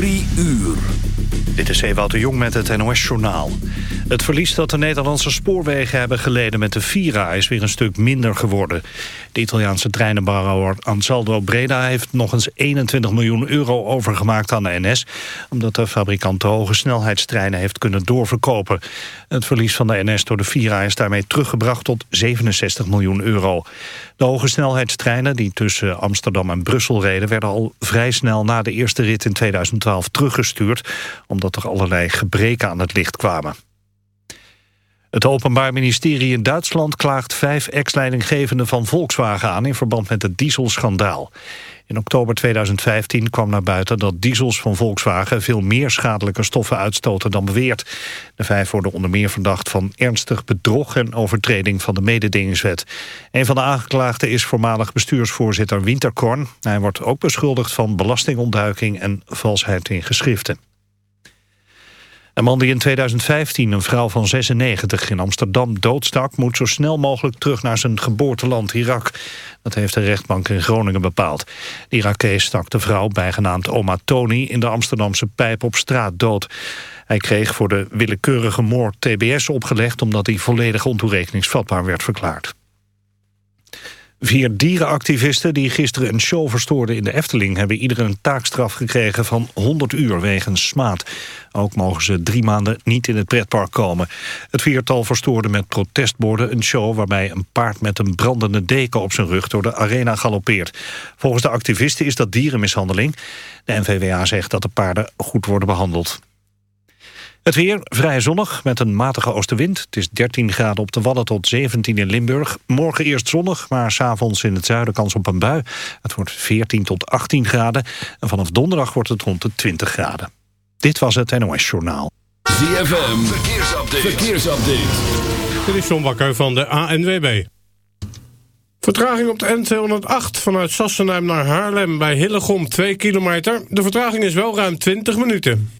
Drie uur. Dit is Ewout de Jong met het NOS-journaal. Het verlies dat de Nederlandse spoorwegen hebben geleden met de Vira... is weer een stuk minder geworden. De Italiaanse treinenbouwer Ansaldo Breda... heeft nog eens 21 miljoen euro overgemaakt aan de NS... omdat de fabrikant de hoge snelheidstreinen heeft kunnen doorverkopen. Het verlies van de NS door de Vira is daarmee teruggebracht tot 67 miljoen euro. De hoge snelheidstreinen die tussen Amsterdam en Brussel reden... werden al vrij snel na de eerste rit in 2012 teruggestuurd... omdat er allerlei gebreken aan het licht kwamen. Het Openbaar Ministerie in Duitsland klaagt vijf ex-leidinggevenden van Volkswagen aan in verband met het dieselschandaal. In oktober 2015 kwam naar buiten dat diesels van Volkswagen veel meer schadelijke stoffen uitstoten dan beweerd. De vijf worden onder meer verdacht van ernstig bedrog en overtreding van de mededingingswet. Een van de aangeklaagden is voormalig bestuursvoorzitter Winterkorn. Hij wordt ook beschuldigd van belastingontduiking en valsheid in geschriften. Een man die in 2015 een vrouw van 96 in Amsterdam doodstak... moet zo snel mogelijk terug naar zijn geboorteland Irak. Dat heeft de rechtbank in Groningen bepaald. Irakees stak de vrouw, bijgenaamd Oma Tony... in de Amsterdamse pijp op straat dood. Hij kreeg voor de willekeurige moord TBS opgelegd... omdat hij volledig ontoerekeningsvatbaar werd verklaard. Vier dierenactivisten die gisteren een show verstoorden in de Efteling... hebben ieder een taakstraf gekregen van 100 uur wegens smaad. Ook mogen ze drie maanden niet in het pretpark komen. Het viertal verstoorde met protestborden een show... waarbij een paard met een brandende deken op zijn rug door de arena galoppeert. Volgens de activisten is dat dierenmishandeling. De NVWA zegt dat de paarden goed worden behandeld. Het weer vrij zonnig met een matige oostenwind. Het is 13 graden op de Wadden tot 17 in Limburg. Morgen eerst zonnig, maar s'avonds in het zuiden kans op een bui. Het wordt 14 tot 18 graden. En vanaf donderdag wordt het rond de 20 graden. Dit was het NOS Journaal. ZFM, verkeersupdate. verkeersupdate. Dit is John Bakker van de ANWB. Vertraging op de N208 vanuit Sassenheim naar Haarlem bij Hillegom 2 kilometer. De vertraging is wel ruim 20 minuten.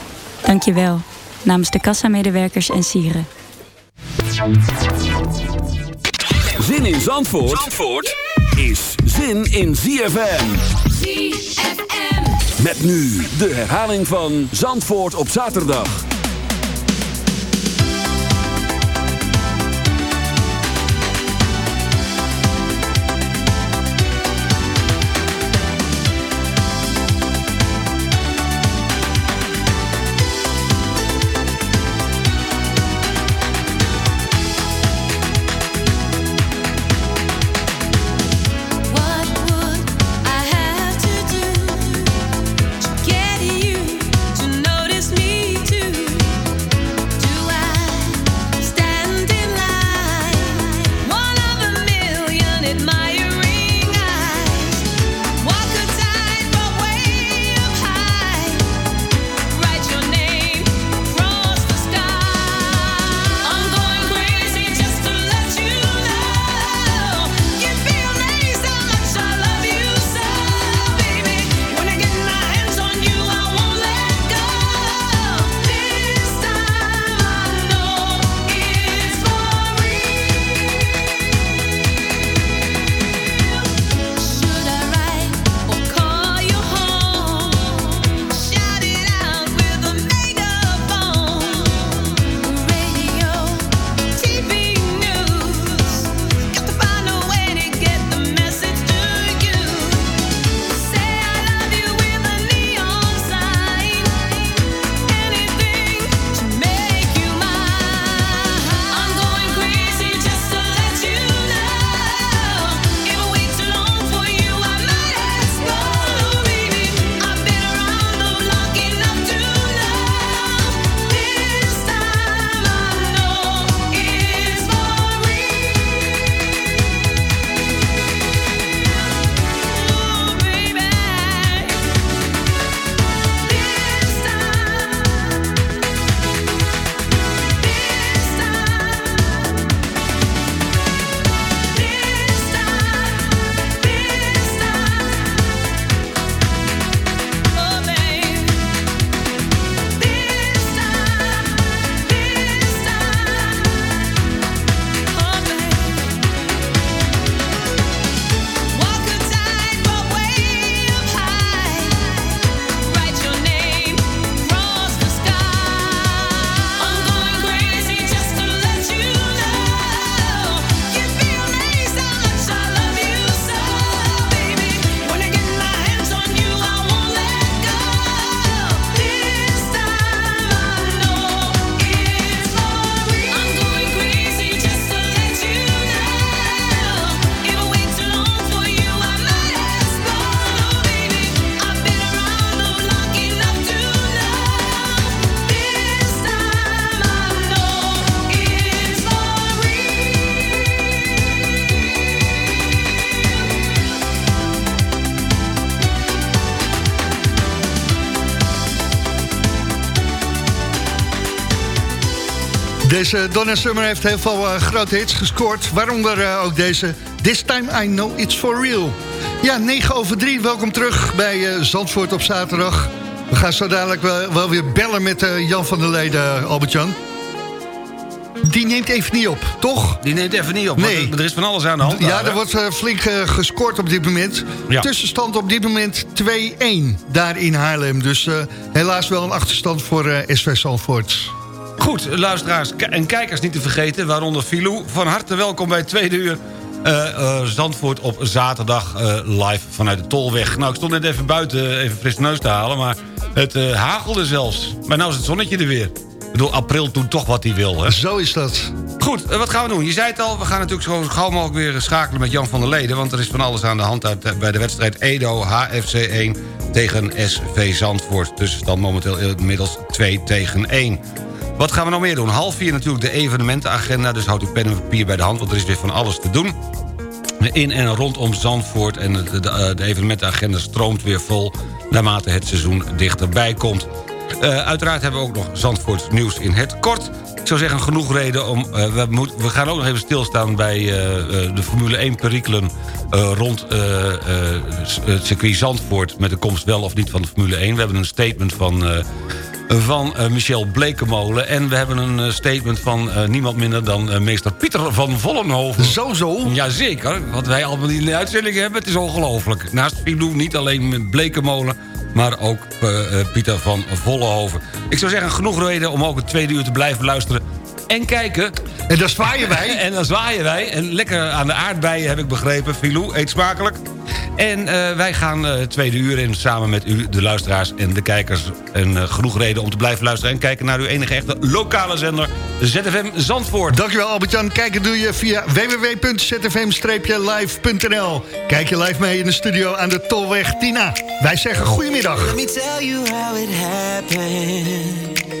Dank je wel. Namens de kassamedewerkers en sieren. Zin in Zandvoort, Zandvoort is zin in ZFM. ZFM. Met nu de herhaling van Zandvoort op zaterdag. Deze Donna Summer heeft heel veel uh, grote hits gescoord. Waaronder uh, ook deze This Time I Know It's For Real. Ja, 9 over 3. Welkom terug bij uh, Zandvoort op zaterdag. We gaan zo dadelijk wel, wel weer bellen met Jan van der Leden, Albert-Jan. Die neemt even niet op, toch? Die neemt even niet op, nee. er is van alles aan de hand. Ja, er wordt flink gescoord op dit moment. Ja. Tussenstand op dit moment 2-1 daar in Haarlem. Dus helaas wel een achterstand voor SV Zandvoort. Goed, luisteraars en kijkers niet te vergeten, waaronder Filou. Van harte welkom bij het tweede uur uh, uh, Zandvoort op zaterdag uh, live vanuit de Tolweg. Nou, ik stond net even buiten even fris neus te halen, maar het hagelde zelfs. Maar nou is het zonnetje er weer. Ik bedoel, april doet toch wat hij wil, hè? Zo is dat. Goed, wat gaan we doen? Je zei het al, we gaan natuurlijk zo gauw mogelijk weer schakelen met Jan van der Leden... want er is van alles aan de hand uit, bij de wedstrijd Edo HFC 1 tegen SV Zandvoort. Tussenstand momenteel inmiddels 2 tegen 1. Wat gaan we nou meer doen? Half vier natuurlijk de evenementenagenda. Dus houd uw pen en papier bij de hand, want er is weer van alles te doen. In en rondom Zandvoort en de, de, de evenementenagenda stroomt weer vol... naarmate het seizoen dichterbij komt. Uh, uiteraard hebben we ook nog Zandvoort nieuws in het kort. Ik zou zeggen, genoeg reden om... Uh, we, we, gaan ook nog even stilstaan bij de Formule 1 perikelen... rond het circuit Zandvoort... met de komst wel of niet van de Formule 1. We hebben een statement van van eh, Michel Blekemolen. En we hebben een eh, statement van eh, niemand minder dan meester Pieter van Vollenhoven. Zo, zo. Jazeker, wat wij allemaal in de uitzending hebben, het is ongelooflijk. Naast Filou niet alleen met Blekemolen, maar ook Pieter van Vollenhoven. Ik zou zeggen, genoeg reden om ook het tweede uur te blijven luisteren en kijken. En dan zwaaien wij. en dan zwaaien wij. En lekker aan de aardbeien heb ik begrepen. Filou, eet smakelijk. En eh, wij gaan uh, tweede uur in samen met u, de luisteraars en de kijkers. En eh, genoeg reden om te blijven luisteren en kijken naar uw enige echte lokale zender ZFM Zandvoort. Dankjewel Albert-Jan. Kijken doe je via www.zfm-live.nl. Kijk je live mee in de studio aan de Tolweg Tina. Wij zeggen goedemiddag. Let me tell you how it happened.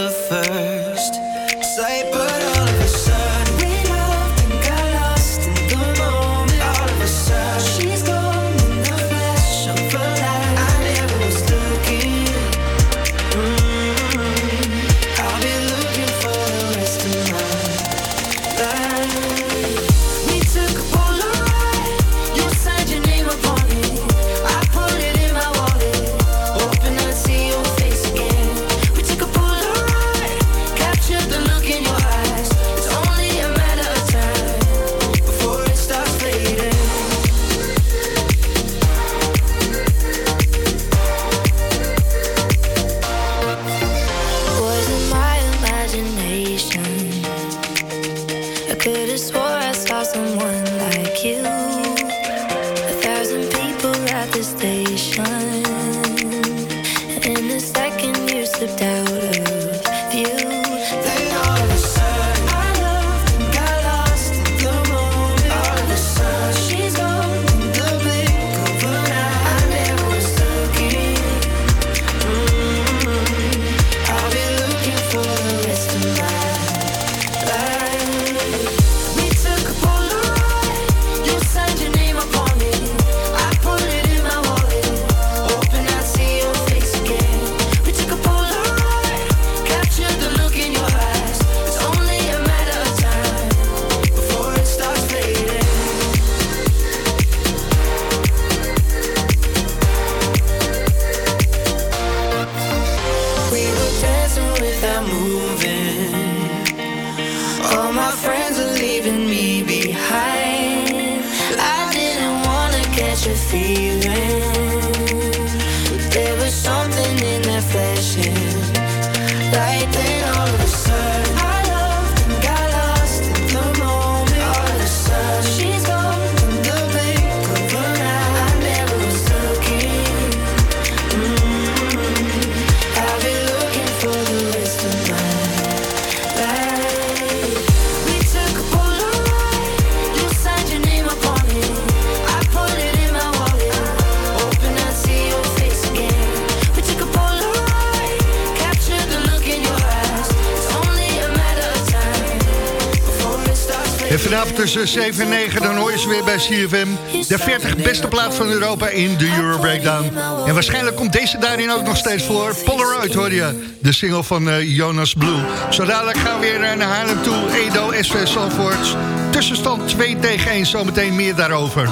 vanavond tussen 7 en 9, dan hoor je ze weer bij CFM. De 40 beste plaats van Europa in de Euro Breakdown. En waarschijnlijk komt deze daarin ook nog steeds voor. Polaroid hoor je, de single van eh, Jonas Blue. Zo dadelijk gaan we weer eh, naar Haarlem toe. Edo, SV Sanford. Tussenstand 2 tegen 1, zometeen meer daarover.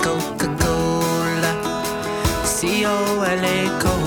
Coca-Cola, C-O-L-A-Cola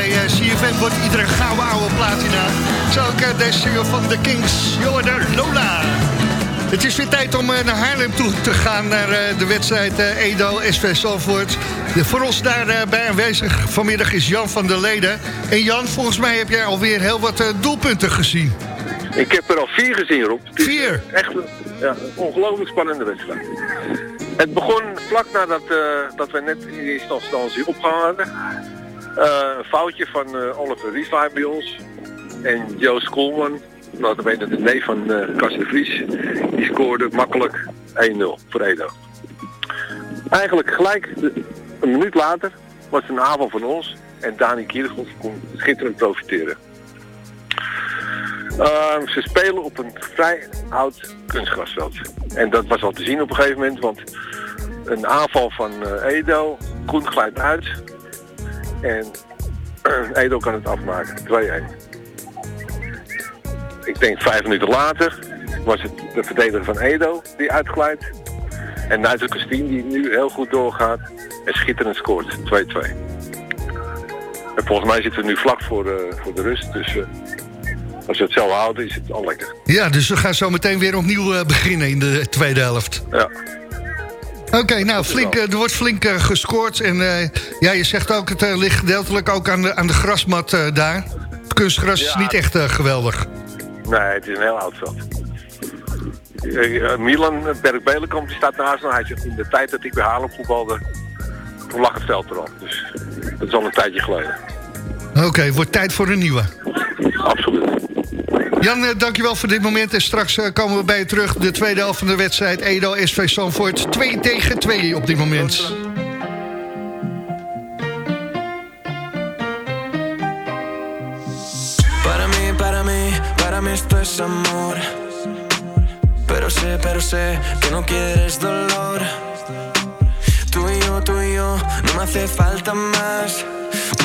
moment wordt iedere gouden oude platina. Zo ook eh, deze single van The Kings, Jordan Lola. Het is weer tijd om eh, naar Haarlem toe te gaan, naar eh, de wedstrijd eh, Edo SV Zalvoort. De, voor ons daarbij aanwezig vanmiddag is Jan van der Leden. En Jan, volgens mij heb jij alweer heel wat eh, doelpunten gezien. Ik heb er al vier gezien, Rob. Vier? Echt een, ja, ongelooflijk spannende wedstrijd. Het begon vlak nadat uh, dat we net in eerste instantie opgehangen hadden. Uh, een foutje van uh, Oliver Riesvaar bij ons. En Joost Koolman, nou, weet de neef van uh, de Vries, die scoorde makkelijk 1-0 voor Edo. Eigenlijk gelijk een minuut later was een avond van ons en Dani Kiergels kon schitterend profiteren. Uh, ze spelen op een vrij oud kunstgrasveld. En dat was al te zien op een gegeven moment, want een aanval van uh, Edo, Koen glijdt uit en Edo kan het afmaken, 2-1. Ik denk vijf minuten later was het de verdediger van Edo die uitglijdt. En Nigel Christine die nu heel goed doorgaat en schitterend scoort, 2-2. En volgens mij zitten we nu vlak voor, uh, voor de rust, dus uh, als we het zo houden is het al lekker. Ja, dus we gaan zo meteen weer opnieuw uh, beginnen in de tweede helft. Ja. Oké, okay, nou, flink, er wordt flink uh, gescoord. En uh, ja, je zegt ook, het uh, ligt gedeeltelijk ook aan de, aan de grasmat daar. Het kunstgras ja, is niet echt geweldig. Nee, het is een heel oud veld. Milan Berg-Belenkamp staat naast me. Hij zegt in de tijd dat ik bij Haarlem voetbalde, toen lag het veld erop. Dus dat is al een tijdje geleden. Oké, okay, wordt tijd voor een nieuwe. Absoluut. Jan, uh, dankjewel voor dit moment. En straks uh, komen we bij je terug. De tweede helft van de wedstrijd. Edo SV Sanford 2 tegen 2 op dit moment. Para mí, para mí, para mí esto es amor. Pero sé, pero sé que no quieres dolor. Tú y yo, tú y yo, no me hace falta más.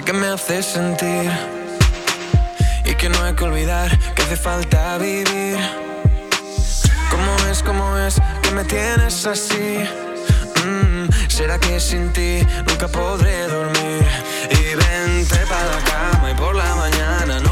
la que me hace sentir Y que no hay que olvidar que hace falta vivir ¿Cómo es, cómo es que me tienes así? Mm, ¿Será que sin ti nunca podré dormir? Y vente para la cama y por la mañana No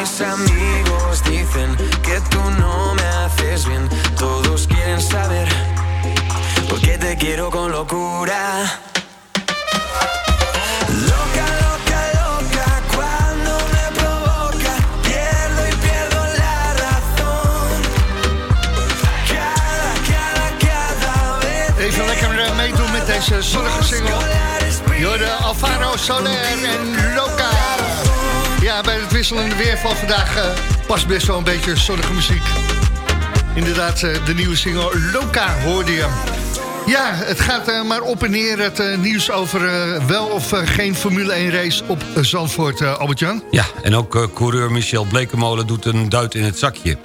Mis amigos dicen que tú no me haces bien. Todos quieren saber por qué te quiero con locura. Loca, loca, loca, cuando me provoca, pierdo y pierdo la razón. Cada, cada, cada vez. Even lekker mee doen met deze zonnige single. Jorge Alfaro Soler en Loca. Ja, bij het wisselende weer van vandaag uh, past best wel een beetje zonnige muziek. Inderdaad, uh, de nieuwe single Loca hoorde je. Ja, het gaat eh, maar op en neer. Het eh, nieuws over eh, wel of eh, geen Formule 1 race op eh, Zandvoort, eh, Albert-Jan. Ja, en ook eh, coureur Michel Blekemolen doet een duit in het zakje.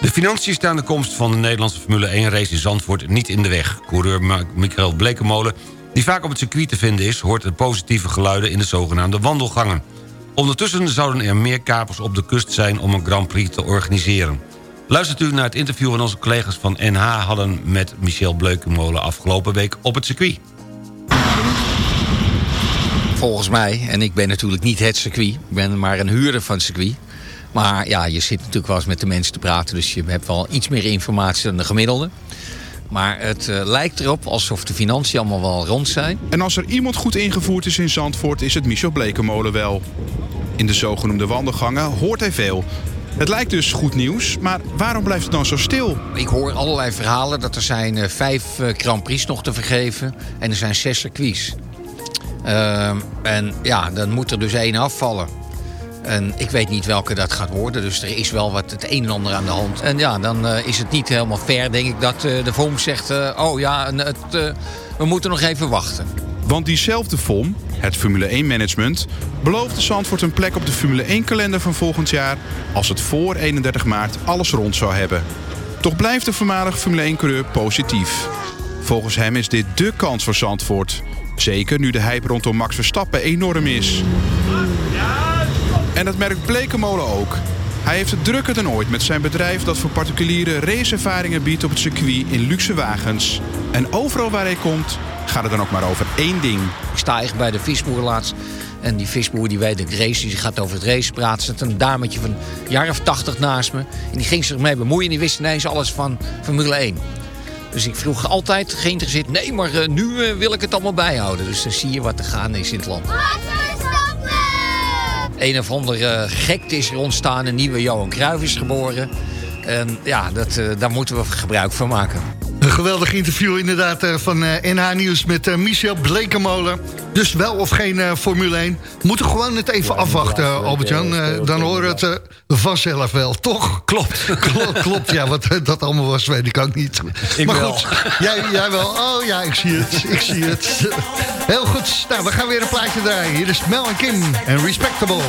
De financiën staan de komst van de Nederlandse Formule 1 race in Zandvoort niet in de weg. Coureur Michael Blekemolen, die vaak op het circuit te vinden is... hoort de positieve geluiden in de zogenaamde wandelgangen. Ondertussen zouden er meer kapers op de kust zijn om een Grand Prix te organiseren. Luistert u naar het interview van onze collega's van NH hadden met Michel Blekemolen afgelopen week op het circuit. Volgens mij, en ik ben natuurlijk niet het circuit, ik ben maar een huurder van het circuit. Maar ja, je zit natuurlijk wel eens met de mensen te praten, dus je hebt wel iets meer informatie dan de gemiddelde. Maar het eh, lijkt erop alsof de financiën allemaal wel rond zijn. En als er iemand goed ingevoerd is in Zandvoort, is het Michel Blekemolen wel. In de zogenoemde wandelgangen hoort hij veel. Het lijkt dus goed nieuws, maar waarom blijft het dan zo stil? Ik hoor allerlei verhalen dat er zijn eh, vijf eh, Grand Prix nog te vergeven en er zijn zes circuits. Ehm, en ja, dan moet er dus één afvallen. En ik weet niet welke dat gaat worden, dus er is wel wat het een en ander aan de hand. En ja, dan eh, is het niet helemaal fair, denk ik, dat eh, de VOM zegt... eh, oh ja, het, we moeten nog even wachten. Want diezelfde FOM, het Formule 1 management, beloofde Zandvoort een plek op de Formule 1 kalender van volgend jaar als het voor 31 maart alles rond zou hebben. Toch blijft de voormalige Formule 1 coureur positief. Volgens hem is dit dé kans voor Zandvoort. Zeker nu de hype rondom Max Verstappen enorm is. En dat merkt Blekemolen ook. Hij heeft het drukker dan ooit met zijn bedrijf dat voor particulieren raceervaringen biedt op het circuit in luxe wagens. En overal waar hij komt, gaat het dan ook maar over één ding. Ik sta echt bij de visboer laatst. En die visboer die weet ik race, die gaat over het race praten. Zat een dametje van een jaar of tachtig naast me. En die ging zich mee bemoeien en die wist ineens alles van Formule 1. Dus ik vroeg altijd geïnteresseerd, nee, maar eh, nu eh, wil ik het allemaal bijhouden. Dus dan zie je wat er gaande is in het land. Een of andere gekte is er ontstaan, een nieuwe Johan Cruijff is geboren. En ja, dat, eh, daar moeten we gebruik van maken. Een geweldig interview inderdaad eh, van eh, NH Nieuws met eh, Michel Blekemolen. Dus wel of geen eh, Formule 1. Moeten gewoon het even afwachten, eh, Albert-Jan. Eh, dan horen we het eh, vanzelf wel, toch? Klopt. klopt, klopt, ja. Wat eh, dat allemaal was, weet ik ook niet. Ik maar wel. goed, jij, jij wel. Oh ja, ik zie het, ik zie het. Heel goed, nou, we gaan weer een plaatje draaien. Hier is Mel en Kim en Respectable.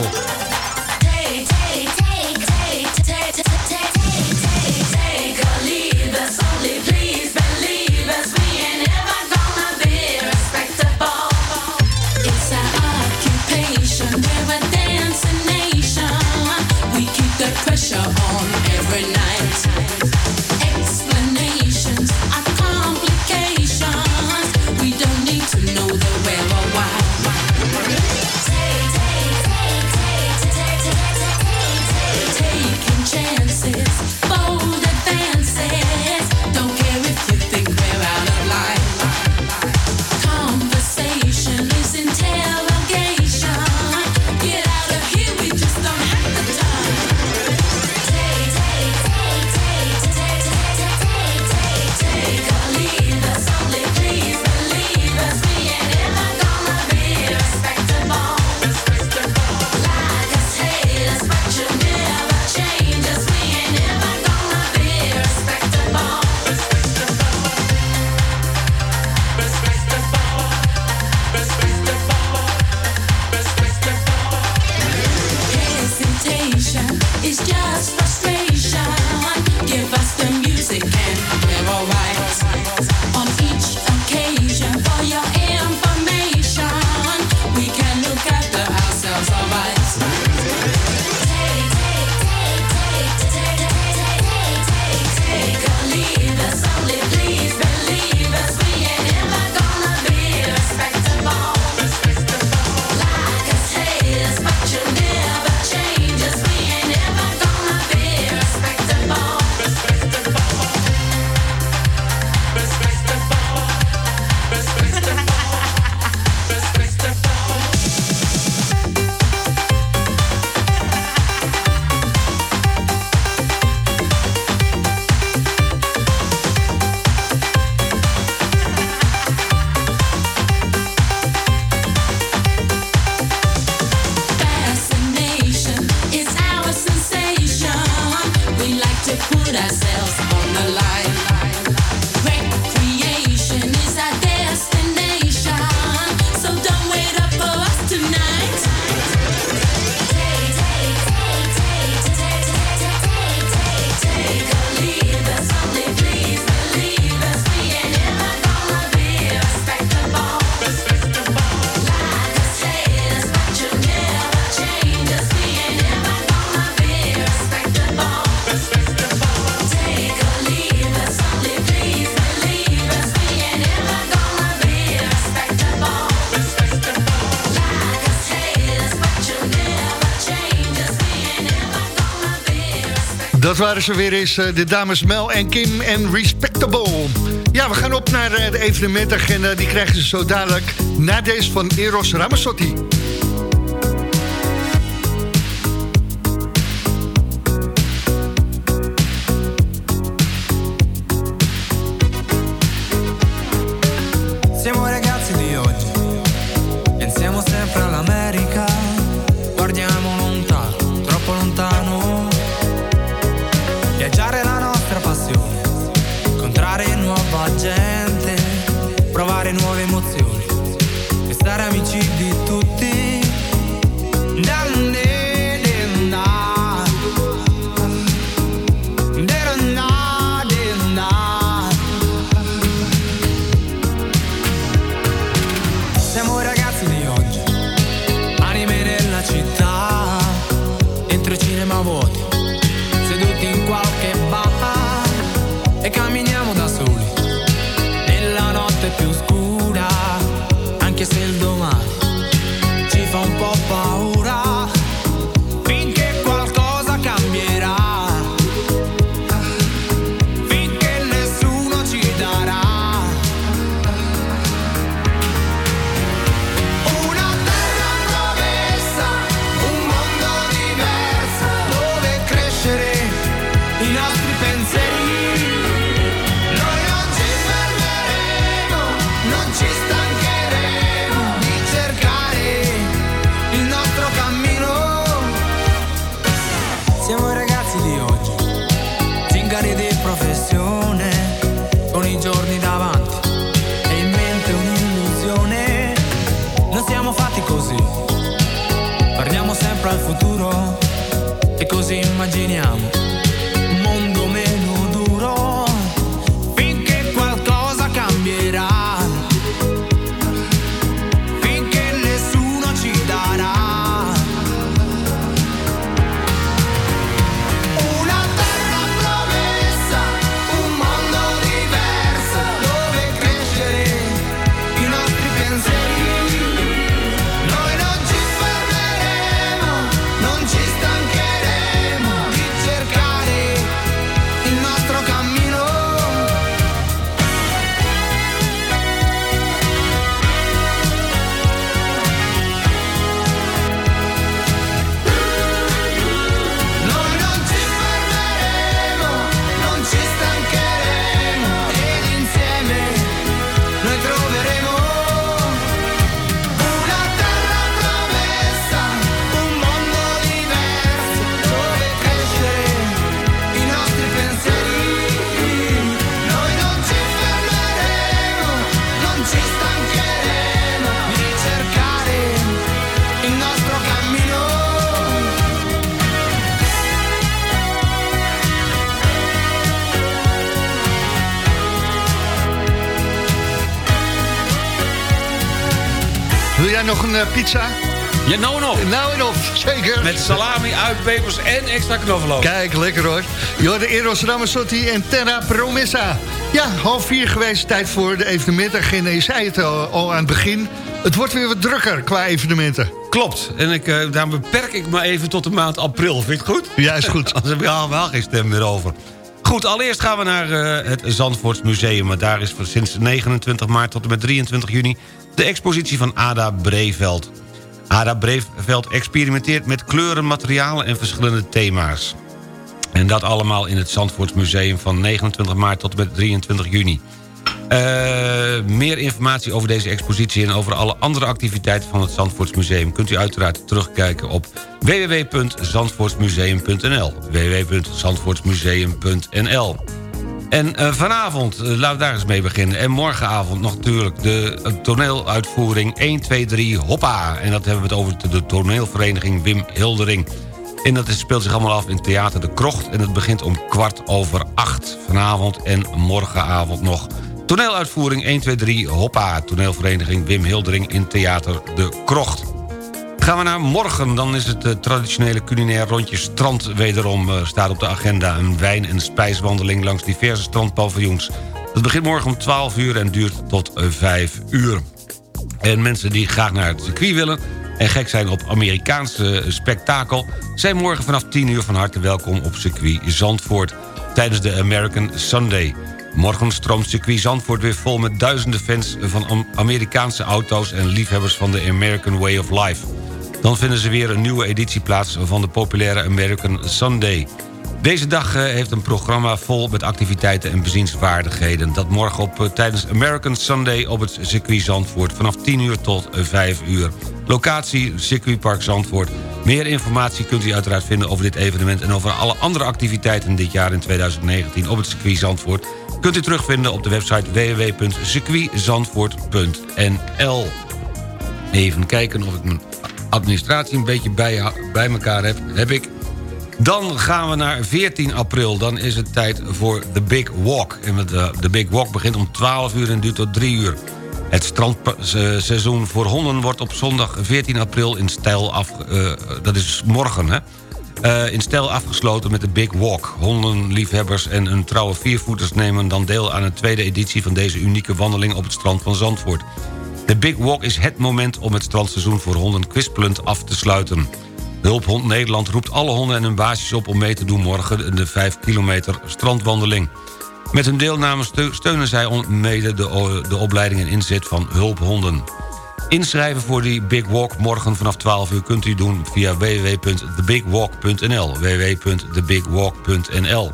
Waren ze weer eens, eh, de dames Mel en Kim en Respectable. Ja, we gaan op naar eh, de evenementagenda. Die krijgen ze zo dadelijk na deze van Eros Ramazzotti. Pizza? Ja, nou en of. Nou en of, zeker. Met salami, uitpepers en extra knoflook. Kijk, lekker hoor. Jorde Eros Ramazzotti en Terra Promessa. Ja, half vier geweest, tijd voor de evenementagenda. Je zei het al, al aan het begin. Het wordt weer wat drukker qua evenementen. Klopt. En ik, eh, daarom beperk ik me even tot de maand april. Vind je het goed? Ja, is goed. Anders heb ik helemaal geen stem meer over. Goed, allereerst gaan we naar eh, het Zandvoorts Museum. Daar is sinds 29 maart tot en met 23 juni... de expositie van Ada Breveld. Ada Breveld experimenteert met kleuren, materialen en verschillende thema's. En dat allemaal in het Zandvoorts Museum van 29 maart tot en met 23 juni. Eh, meer informatie over deze expositie en over alle andere activiteiten van het Zandvoorts Museum... kunt u uiteraard terugkijken op www.zandvoortsmuseum.nl www.zandvoortsmuseum.nl En eh, vanavond, eh, laten we daar eens mee beginnen... en morgenavond nog natuurlijk de eh, toneeluitvoering 1, 2, 3, hoppa! En dat hebben we het over de toneelvereniging Wim Hildering... En dat speelt zich allemaal af in Theater de Krocht. En het begint om kwart over acht vanavond en morgenavond nog. Toneeluitvoering 1, 2, 3, hoppa. Toneelvereniging Wim Hildering in Theater de Krocht. Gaan we naar morgen, dan is het eh, traditionele culinair rondje strand wederom eh, staat op de agenda. Een wijn- en spijswandeling langs diverse strandpaviljoens. Het begint morgen om 12 uur en duurt tot eh, 5 uur. En mensen die graag naar het circuit willen en gek zijn op Amerikaanse spektakel... zijn morgen vanaf 10 uur van harte welkom op circuit Zandvoort... tijdens de American Sunday. Morgen stroomt circuit Zandvoort weer vol met duizenden fans... van Amerikaanse auto's en liefhebbers van de American Way of Life. Dan vinden ze weer een nieuwe editie plaats van de populaire American Sunday... Deze dag eh, heeft een programma vol met activiteiten en bezienswaardigheden. Dat morgen op, eh, tijdens American Sunday op het circuit Zandvoort... vanaf 10 uur tot 5 uur. Locatie Circuitpark Zandvoort. Meer informatie kunt u uiteraard vinden over dit evenement... en over alle andere activiteiten dit jaar in 2019 op het circuit Zandvoort... kunt u terugvinden op de website www.circuitzandvoort.nl. Even kijken of ik mijn administratie een beetje bij, bij elkaar heb. Heb ik dan gaan we naar 14 april. Dan is het tijd voor The Big Walk. En de, de Big Walk begint om 12 uur en duurt tot 3 uur. Het strandseizoen voor honden wordt op zondag 14 april in stijl af... Uh, dat is morgen, hè? Uh, in stijl afgesloten met de Big Walk. Hondenliefhebbers en hun trouwe viervoeters nemen dan deel aan de tweede editie... van deze unieke wandeling op het strand van Zandvoort. De Big Walk is het moment om het strandseizoen voor honden kwispelend af te sluiten. Hulphond Nederland roept alle honden en hun baasjes op... om mee te doen morgen de 5 kilometer strandwandeling. Met hun deelname steunen zij mede de, de opleiding en inzet van hulphonden. Inschrijven voor die Big Walk morgen vanaf 12 uur kunt u doen via www.thebigwalk.nl www.thebigwalk.nl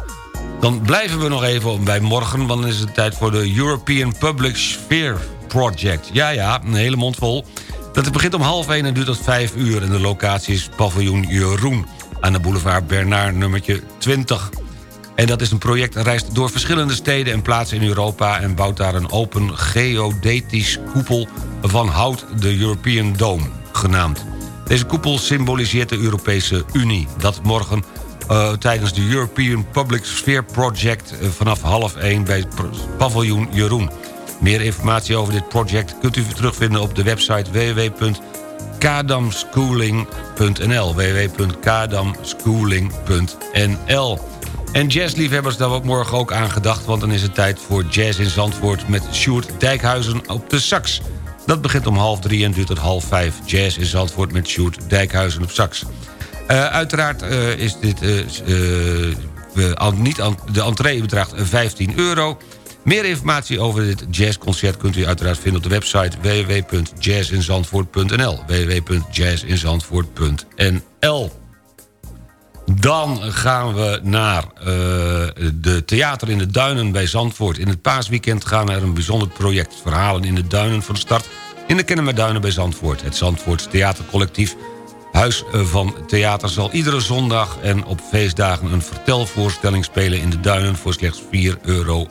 Dan blijven we nog even bij morgen, want dan is het tijd voor de European Public Sphere Project. Ja, ja, een hele mond vol. Dat begint om half 1 en duurt tot 5 uur. En de locatie is paviljoen Jeroen aan de boulevard Bernard nummertje 20. En dat is een project dat reist door verschillende steden en plaatsen in Europa... en bouwt daar een open geodetisch koepel van hout, de European Dome, genaamd. Deze koepel symboliseert de Europese Unie. Dat morgen uh, tijdens de European Public Sphere Project... Uh, vanaf half 1 bij paviljoen Jeroen. Meer informatie over dit project kunt u terugvinden op de website www.kadamschooling.nl www.kadamschooling.nl En jazzliefhebbers, daar wordt morgen ook aangedacht... want dan is het tijd voor Jazz in Zandvoort met Sjoerd Dijkhuizen op de sax. Dat begint om half drie en duurt tot half vijf. Jazz in Zandvoort met Sjoerd Dijkhuizen op sax. Uh, uiteraard uh, is dit... Uh, niet, de entree bedraagt 15 euro... Meer informatie over dit jazzconcert kunt u uiteraard vinden op de website www.jazzinzandvoort.nl www.jazzinzandvoort.nl Dan gaan we naar uh, de Theater in de Duinen bij Zandvoort. In het paasweekend gaan naar een bijzonder project. Verhalen in de Duinen van de start in de Kennemerduinen bij Zandvoort. Het Zandvoorts Theatercollectief Huis van Theater zal iedere zondag en op feestdagen... een vertelvoorstelling spelen in de Duinen voor slechts 4,50 euro.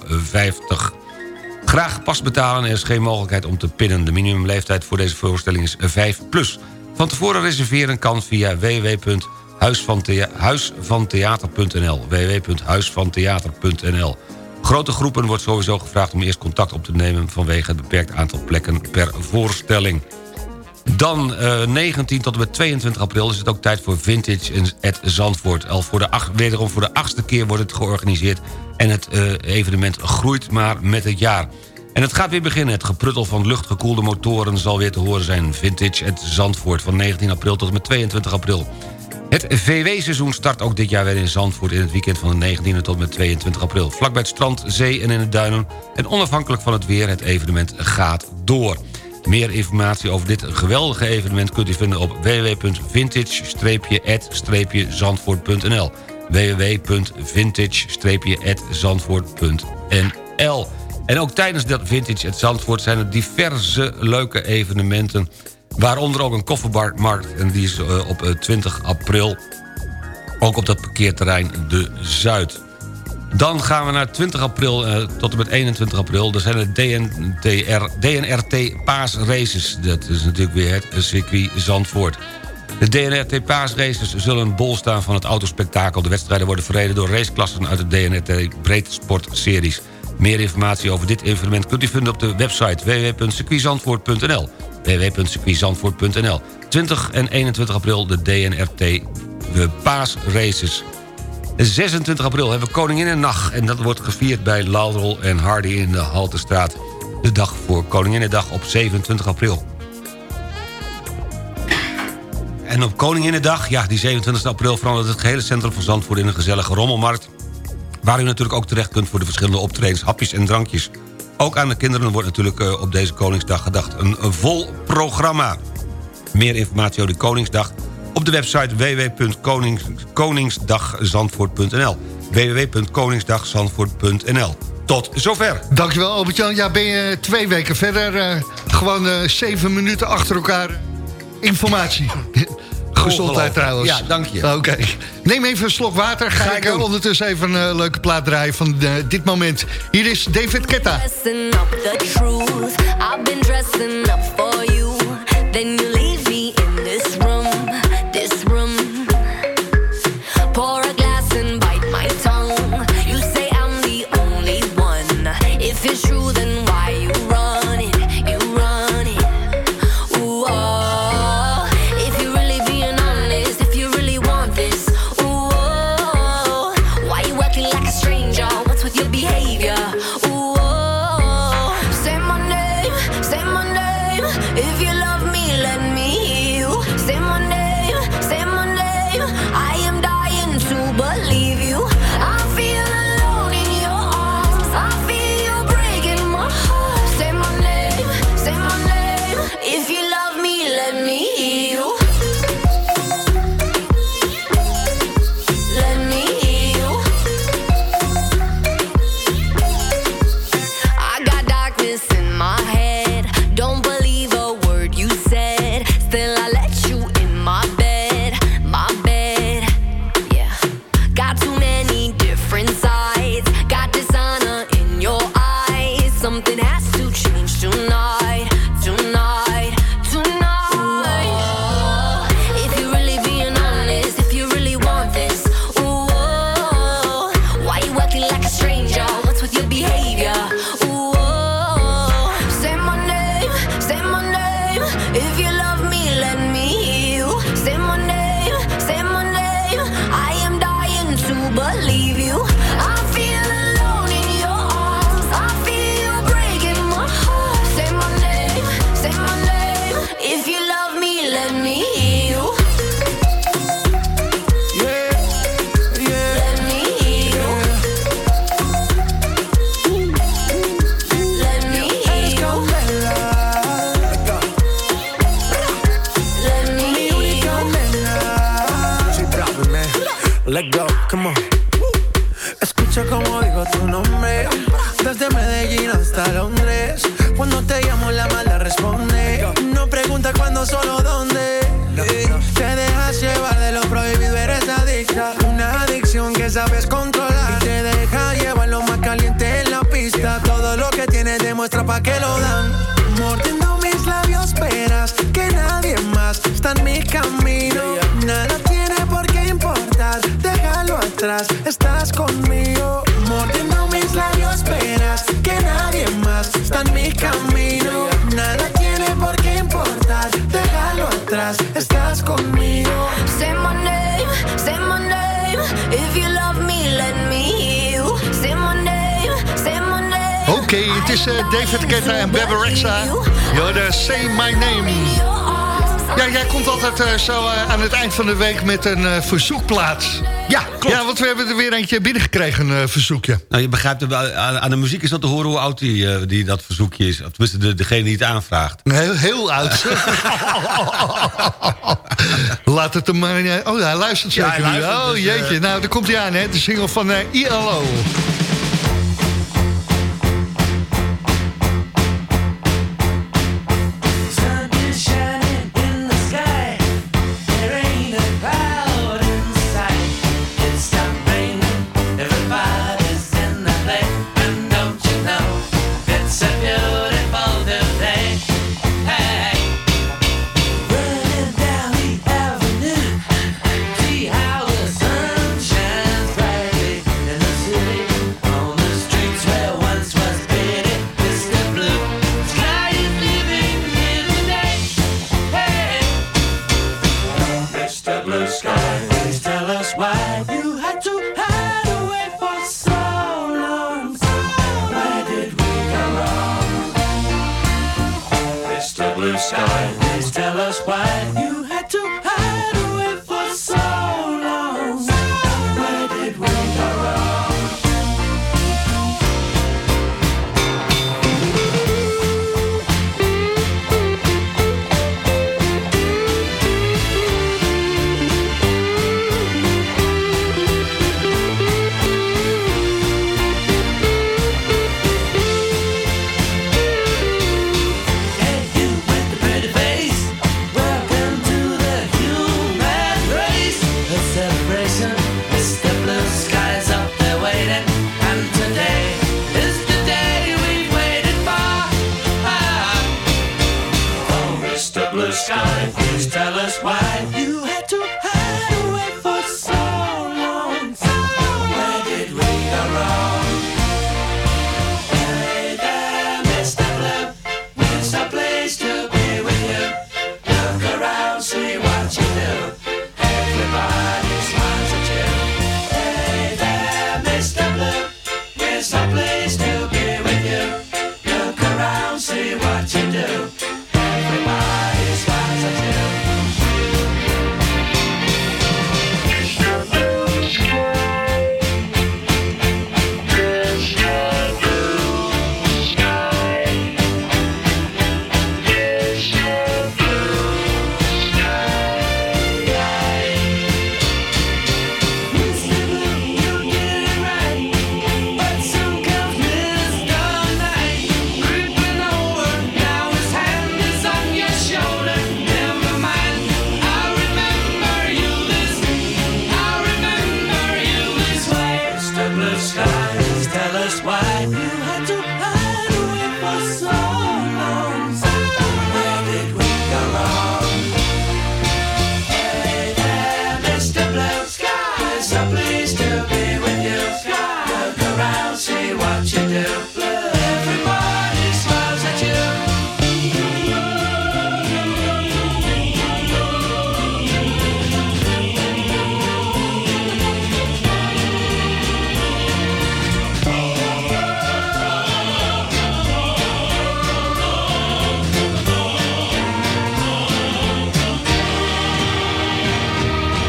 Graag pas betalen, er is geen mogelijkheid om te pinnen. De minimumleeftijd voor deze voorstelling is 5 plus. Van tevoren reserveren kan via www.huisvantheater.nl www.huisvantheater.nl Grote groepen wordt sowieso gevraagd om eerst contact op te nemen... vanwege het beperkt aantal plekken per voorstelling. Dan uh, eh, 19 tot en met 22 april is het ook tijd voor Vintage in het Zandvoort. Al voor de acht, wederom voor de achtste keer wordt het georganiseerd... en het uh, evenement groeit maar met het jaar. En het gaat weer beginnen. Het gepruttel van luchtgekoelde motoren zal weer te horen zijn. Vintage het Zandvoort van 19 april tot en met 22 april. Het VW-seizoen start ook dit jaar weer in Zandvoort... in het weekend van de 19e tot en met 22 april. Vlak bij het strand, zee en in de duinen. En onafhankelijk van het weer, het evenement gaat door. Meer informatie over dit geweldige evenement kunt u vinden op www.vintage-zandvoort.nl www.vintage-zandvoort.nl En ook tijdens dat Vintage at Zandvoort zijn er diverse leuke evenementen... waaronder ook een koffermarkt en die is eh, op 20 eh, april... ook op dat parkeerterrein De Zuid. Dan gaan we naar 20 april uh, tot en met 21 april. Er zijn de DNTR, DNRT paasraces. Dat is natuurlijk weer het circuit Zandvoort. De DNRT paasraces zullen bol staan van het autospektakel. De wedstrijden worden verreden door raceklassen uit de DNRT Breedsport Series. Meer informatie over dit evenement kunt u vinden op de website www.circuitzandvoort.nl www.circuitzandvoort.nl 20 en 21 april de DNRT de paasraces. 26 april hebben we Koninginnennacht. En dat wordt gevierd bij Laudrol en Hardy in de Haltestraat. De dag voor Koninginnedag op 27 april. En op Koninginnedag, ja, die 27 april... verandert het gehele centrum van Zandvoort in een gezellige rommelmarkt... waar u natuurlijk ook terecht kunt voor de verschillende optredens... hapjes en drankjes. Ook aan de kinderen wordt natuurlijk eh, op deze Koningsdag gedacht. Een vol programma. Meer informatie over de Koningsdag op de website www.koningsdagzandvoort.nl www.koningsdagzandvoort.nl tot zover. Dankjewel Albert-Jan. Ja, ben je twee weken verder. Eh, gewoon eh, zeven minuten achter elkaar eh, informatie. Gezondheid trouwens. Ja, dank je. Oké. Neem even een slok water. Ga, ik doen. ondertussen even een leuke plaat draaien van dit moment. Hier is David Ketta. I've been dressing up for you Ja, jij komt altijd eh, zo eh, aan het eind van de week met een uh, verzoekplaats. Ja, klopt. Ja, want we hebben er weer eentje binnengekregen, een verzoekje. Nou, je begrijpt, aan, aan de muziek is dat te horen hoe oud die, die dat verzoekje is. Of tenminste, de, degene die het aanvraagt. Heel, heel oud. Laat het hem maar... Oh, hij luistert zeker ja, nu. Oh, dus, jeetje. nou, daar komt hij aan, hè. De single van ILO. sky.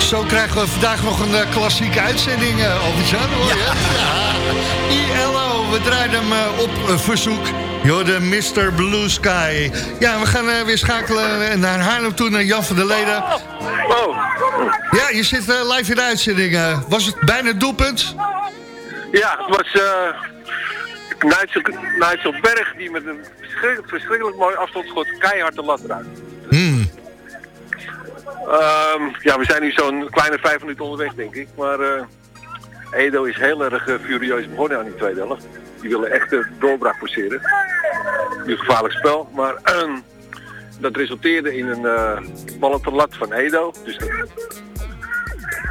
Zo krijgen we vandaag nog een eh, klassieke uitzending, uh, Albert-Jan. hoor je? Ja. ILO, we draaien hem eh, op eh, verzoek. You're the Mr. Blue Sky. Ja, we gaan eh, weer schakelen naar Haarlem toe, naar Jan van der Leden. Ja, je zit eh, live in de uitzending. eh. was het bijna het doelpunt? Ja, het was uh, Nigel Berg die met een verschrikkelijk, verschrikkelijk mooi afstandsschot keihard de lat raakt. Ehm, ja, we zijn nu zo'n kleine vijf minuten onderweg, denk ik. Maar eh, Edo is heel erg eh, furieus begonnen aan die tweede helft. Die willen echt de doorbraak forceren. Nu gevaarlijk spel, maar ehm, dat resulteerde in een bal op de lat van Edo. Dus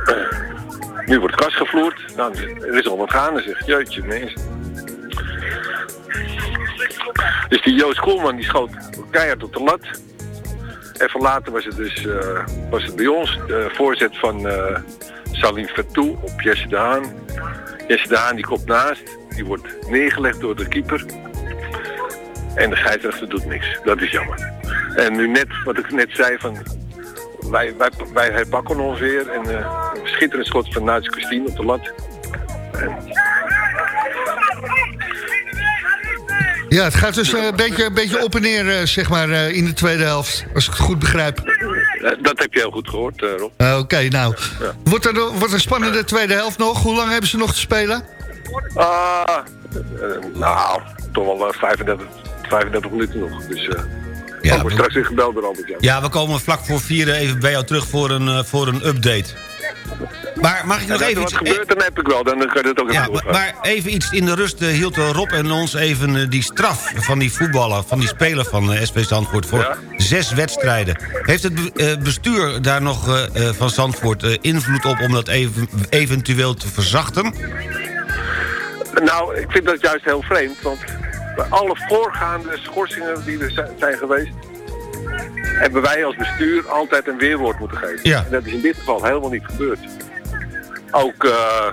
eh, nu wordt gas gevloerd. Nou, er is al wat gaande, zeg. Jeutje, mensen. Dus die Joost Koolman die schoot keihard op de lat. Even later was het dus eh, was het bij ons de voorzet van eh Salim Fatou op Jesse de Haan. Jesse de Haan die komt naast. Die wordt neergelegd door de keeper. En de scheidsrechter doet niks. Dat is jammer. En nu net, wat ik net zei van... Wij, wij, wij herpakken ons weer. En eh, een schitterend schot van Nuits Christine op de lat. En Ja, het gaat dus eh, een beetje, een beetje op en neer, eh, zeg maar, eh, in de tweede helft. Als ik het goed begrijp. dat heb je heel goed gehoord, eh, Rob. Oké, nou. Wordt er, wordt er een spannende tweede helft nog? Hoe lang hebben ze nog te spelen? Ah, nou, toch wel eh, 35, 35 minuten nog. Dus Ja, ik word straks weer gebeld door Albert Jan. Ja, we komen vlak voor vieren even bij jou terug voor een, eh, voor een update. Maar mag ik nog En even iets... wat gebeurt, dan heb ik wel. Dan kan je dat ook even Ja, maar, even iets in de rust eh, hield eh, Rob en ons even eh, die straf van die voetballer, van die speler van eh, SV Zandvoort voor zes wedstrijden. Heeft het be- eh, bestuur daar nog eh, eh, van Zandvoort eh, invloed op om dat even, eventueel te verzachten? Nou, ik vind dat juist heel vreemd, want bij alle voorgaande schorsingen die er zi- zijn geweest, hebben wij als bestuur altijd een weerwoord moeten geven. Ja. En dat is in dit geval helemaal niet gebeurd. Ook eh,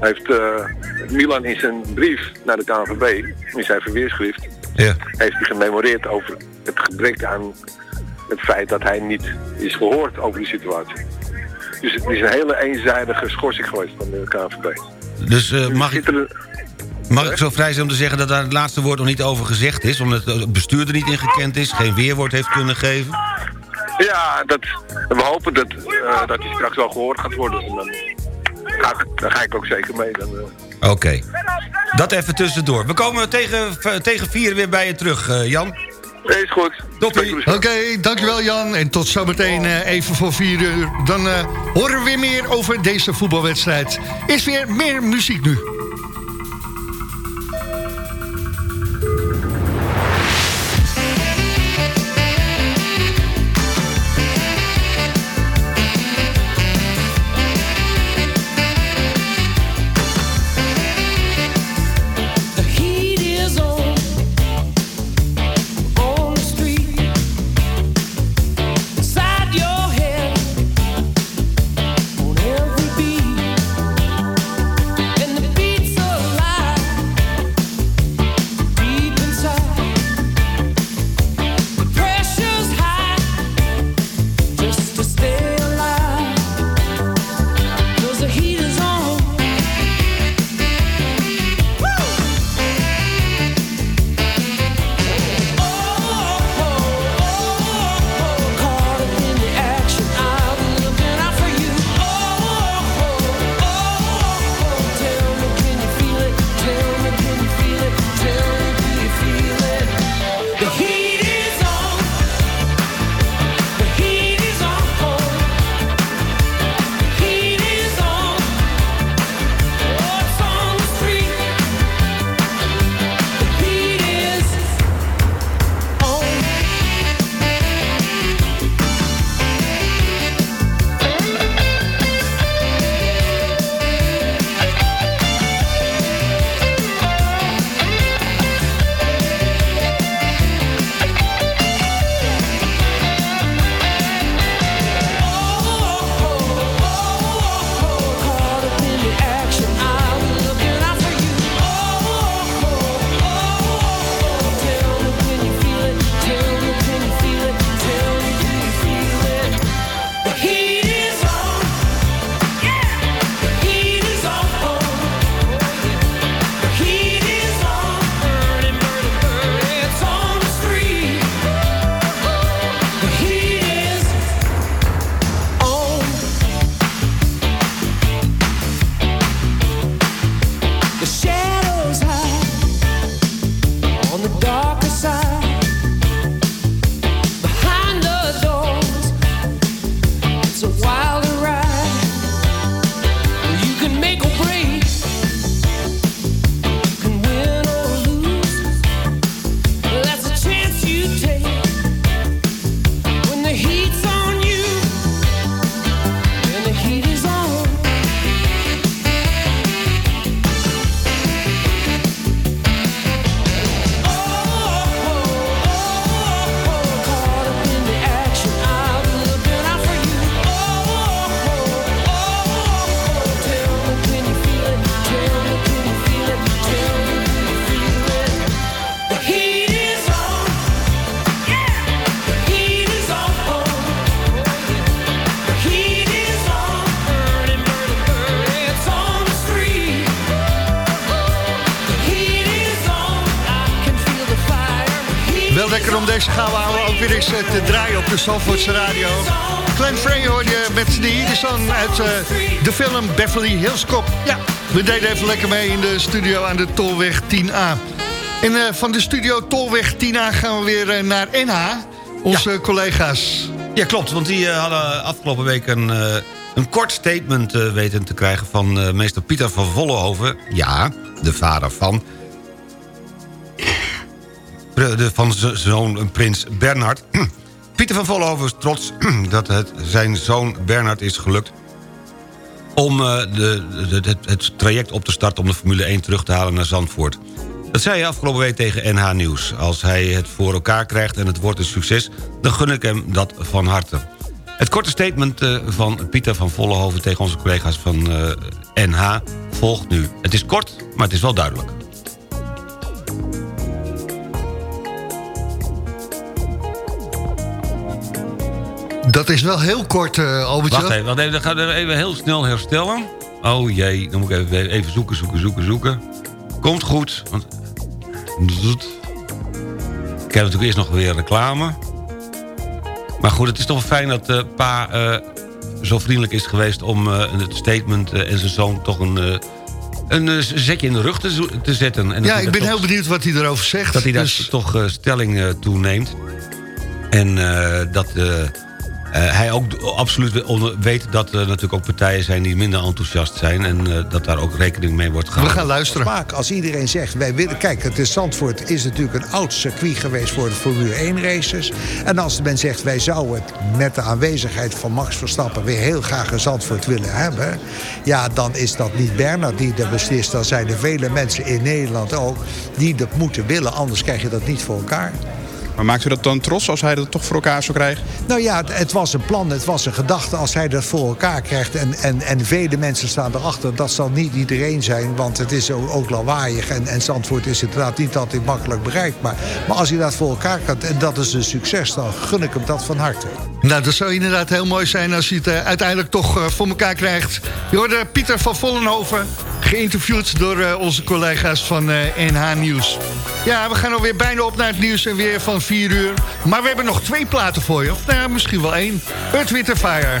heeft eh, Milan in zijn brief naar de KNVB, in zijn verweerschrift, Ja. heeft hij gememoreerd over het gebrek aan het feit dat hij niet is gehoord over die situatie. Dus het is een hele eenzijdige schorsing geweest van de KNVB. Dus eh, mag, ik, mag ik zo vrij zijn om te zeggen dat daar het laatste woord nog niet over gezegd is? Omdat het bestuur er niet in gekend is, geen weerwoord heeft kunnen geven? Ja, dat, we hopen dat, eh, dat hij straks wel gehoord gaat worden. En dan, ga ik, dan ga ik ook zeker mee. Dan, eh. Oké. Dat even tussendoor. We komen tegen, tegen vier weer bij je terug, eh, Jan. Is goed. Toppie. Oké, dankjewel Jan. En tot zometeen eh, even voor vier uur. Dan eh, horen we weer meer over deze voetbalwedstrijd. Is weer meer muziek nu. De Zandvoortse radio. Glenn Frey hoor je met de Edison uit uh, de film Beverly Hills Cop. Ja, we deden even lekker mee in de studio aan de Tolweg 10A. En uh, van de studio Tolweg 10A gaan we weer uh, naar NH, onze ja. collega's. Ja, klopt, want die hadden afgelopen week een, een kort statement weten te krijgen... van meester Pieter van Vollenhoven, ja, de vader van de, van zoon prins Bernhard. Pieter van Vollenhoven is trots dat het zijn zoon Bernhard is gelukt... om uh, de, het, traject op te starten om de Formule 1 terug te halen naar Zandvoort. Dat zei hij afgelopen week tegen NH Nieuws. Als hij het voor elkaar krijgt en het wordt een succes... dan gun ik hem dat van harte. Het korte statement uh, van Pieter van Vollenhoven... tegen onze collega's van NH volgt nu. Het is kort, maar het is wel duidelijk. Dat is wel heel kort, uh, Albertje. Wacht even, wacht even, dan gaan we even heel snel herstellen. Oh jee, dan moet ik even, even zoeken, zoeken, zoeken, zoeken. Komt goed. Want... Ik heb natuurlijk eerst nog weer reclame. Maar goed, het is toch fijn dat uh, pa uh, zo vriendelijk is geweest... om uh, het statement en zijn zoon toch een, een zetje in de rug te, te zetten. En ja, ik ben toch, heel benieuwd wat hij erover zegt. Dat hij dus... daar toch stelling toeneemt. En dat... Uh, hij ook absoluut weet dat er natuurlijk ook partijen zijn die minder enthousiast zijn... en uh, dat daar ook rekening mee wordt gehouden. We gaan luisteren. Vaak als iedereen zegt, wij willen... Kijk, het is Zandvoort is natuurlijk een oud circuit geweest voor de Formule 1 races. En als men zegt, wij zouden het met de aanwezigheid van Max Verstappen... weer heel graag een Zandvoort willen hebben... ja, dan is dat niet Bernard die dat beslist. Dan zijn er vele mensen in Nederland ook die dat moeten willen. Anders krijg je dat niet voor elkaar. Maar maakt u dat dan trots als hij dat toch voor elkaar zou krijgen? Nou ja, het, het, was een plan, het was een gedachte. Als hij dat voor elkaar krijgt en, en, en vele mensen staan erachter... dat zal niet iedereen zijn, want het is ook, ook lawaaiig. En, en Zandvoort is inderdaad niet altijd makkelijk bereikbaar. Maar als hij dat voor elkaar krijgt en dat is een succes... dan gun ik hem dat van harte. Nou, dat zou inderdaad heel mooi zijn als hij het uh, uiteindelijk toch uh, voor elkaar krijgt. Je hoorde Pieter van Vollenhoven, geïnterviewd door uh, onze collega's van NH Nieuws. Ja, we gaan alweer bijna op naar het nieuws en weer van 4 uur. Maar we hebben nog twee platen voor je. Of nou ja, misschien wel één. Earth, Wind Fire.